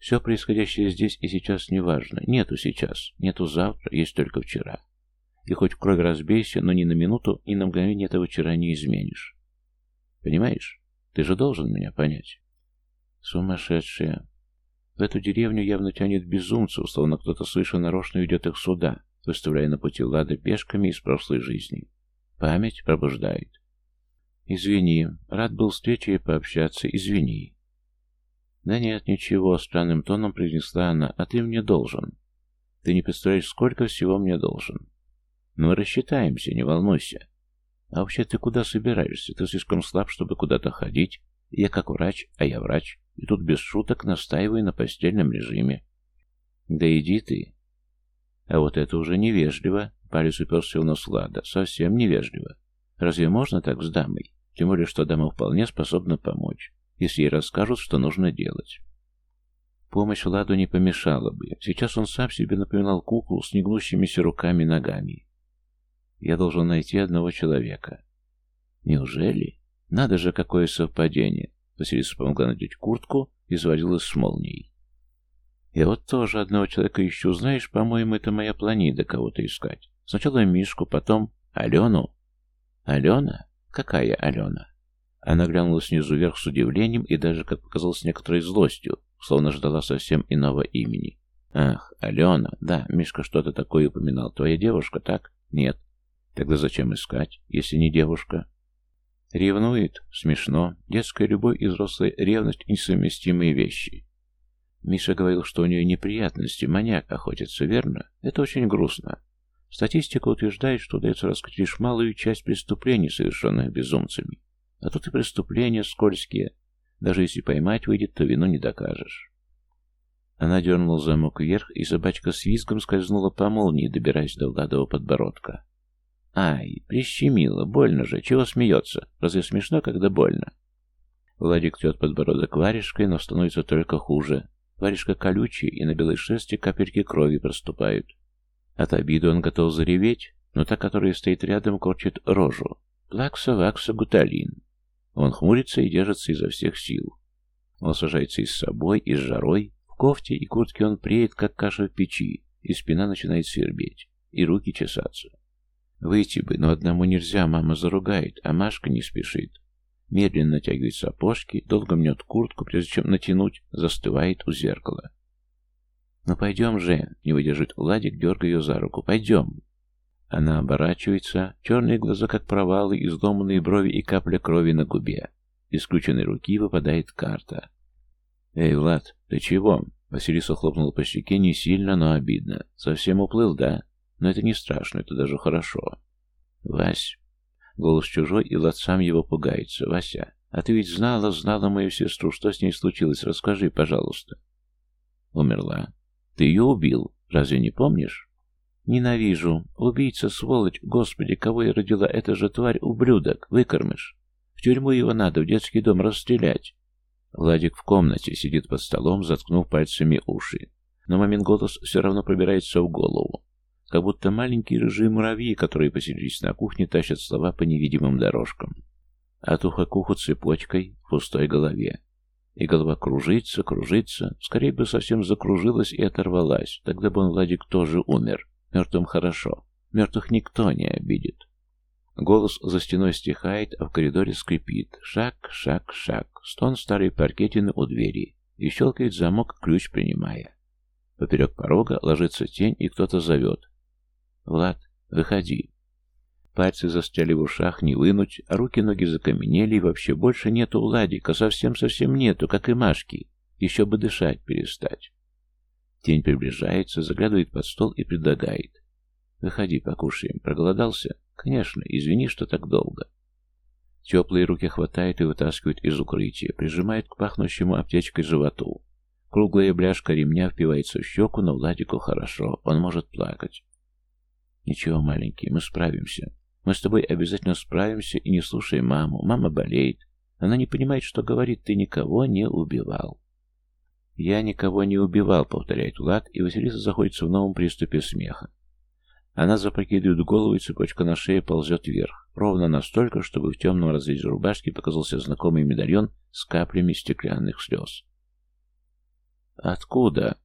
Все происходящее здесь и сейчас не важно. Нету сейчас, нету завтра, есть только вчера. И хоть кровь разбейся, но ни на минуту, ни на мгновение этого вчера не изменишь. Понимаешь? Ты же должен меня понять. Сумасшедшие. В эту деревню явно тянет безумцев, словно кто-то свыше нарочно ведет их сюда, выставляя на пути Лада пешками из прошлой жизни. Память пробуждает. «Извини, рад был встрече и пообщаться, извини». «Да нет, ничего», — странным тоном произнесла она, — «а ты мне должен. Ты не представляешь, сколько всего мне должен. Мы рассчитаемся, не волнуйся. А вообще ты куда собираешься? Ты слишком слаб, чтобы куда-то ходить. Я как врач, а я врач, и тут без шуток настаиваю на постельном режиме. Да иди ты. А вот это уже невежливо. Палец уперся в нос Лада. Совсем невежливо. Разве можно так с дамой? Тем более, что дама вполне способна помочь, если ей расскажут, что нужно делать. Помощь Ладу не помешала бы. Сейчас он сам себе напоминал куклу с негнущимися руками и ногами. Я должен найти одного человека. Неужели? Надо же, какое совпадение. Василиса помогла надеть куртку и заводилась с молнией. Я вот тоже одного человека ищу. Знаешь, по-моему, это моя планида кого-то искать. Сначала Мишку, потом Алену. Алена? Какая Алена? Она глянула снизу вверх с удивлением и даже, как показалось, некоторой злостью, словно ждала совсем иного имени. Ах, Алена, да, Мишка что-то такое упоминал. Твоя девушка, так? Нет. Тогда зачем искать, если не девушка? Ревнует? Смешно. Детская любовь и взрослая ревность – несовместимые вещи. Миша говорил, что у нее неприятности, маньяк охотится, верно? Это очень грустно. Статистика утверждает, что удается раскрыть лишь малую часть преступлений, совершенных безумцами. А тут и преступления скользкие. Даже если поймать выйдет, то вину не докажешь. Она дернула замок вверх, и собачка с визгом скользнула по молнии, добираясь до Владова подбородка. Ай, прищемило, больно же, чего смеется? Разве смешно, когда больно? Владик трет подбородок варежкой, но становится только хуже. Варежка колючая, и на белой шерсти капельки крови проступают. От обиды он готов зареветь, но та, которая стоит рядом, корчит рожу. Плакса, вакса, гуталин. Он хмурится и держится изо всех сил. Он сажается и с собой, и с жарой. В кофте и куртке он преет, как каша в печи, и спина начинает свербеть, и руки чесаться. Выйти бы, но одному нельзя, мама заругает, а Машка не спешит. Медленно натягивает сапожки, долго мнет куртку, прежде чем натянуть, застывает у зеркала. «Ну пойдем же!» — не выдержит Владик, дергая ее за руку. «Пойдем!» Она оборачивается, черные глаза как провалы, изломанные брови и капля крови на губе. Из скрученной руки выпадает карта. «Эй, Влад, ты чего?» Василиса хлопнула по щеке не сильно, но обидно. «Совсем уплыл, да?» Но это не страшно, это даже хорошо. Вась. Голос чужой, и Влад сам его пугается. Вася, а ты ведь знала, знала мою сестру. Что с ней случилось? Расскажи, пожалуйста. Умерла. Ты ее убил. Разве не помнишь? Ненавижу. Убийца, сволочь. Господи, кого я родила? Это же тварь, ублюдок. Выкормыш. В тюрьму его надо, в детский дом расстрелять. Владик в комнате сидит под столом, заткнув пальцами уши. Но момент голос все равно пробирается в голову. Как будто маленькие рыжие муравьи, которые поселились на кухне, тащат слова по невидимым дорожкам. От уха к уху цепочкой в пустой голове. И голова кружится, кружится, скорее бы совсем закружилась и оторвалась. Тогда бы он, Владик, тоже умер. Мертвым хорошо. Мертвых никто не обидит. Голос за стеной стихает, а в коридоре скрипит. Шаг, шаг, шаг. Стон старой паркетины у двери. И щелкает замок, ключ принимая. Поперек порога ложится тень, и кто-то зовет. «Влад, выходи». Пальцы застряли в ушах, не вынуть, а руки-ноги закаменели, и вообще больше нету Владика, совсем-совсем нету, как и Машки. Еще бы дышать перестать. Тень приближается, заглядывает под стол и предлагает. «Выходи, покушаем. Проголодался? Конечно, извини, что так долго». Теплые руки хватает и вытаскивают из укрытия, прижимает к пахнущему аптечкой животу. Круглая бляшка ремня впивается в щеку, но Владику хорошо, он может плакать. Ничего, маленький, мы справимся. Мы с тобой обязательно справимся и не слушай маму. Мама болеет. Она не понимает, что говорит. Ты никого не убивал. Я никого не убивал, повторяет Влад, и Василиса заходится в новом приступе смеха. Она запрокидывает голову, и цепочка на шее ползет вверх, ровно настолько, чтобы в темном разрезе рубашки показался знакомый медальон с каплями стеклянных слез. Откуда?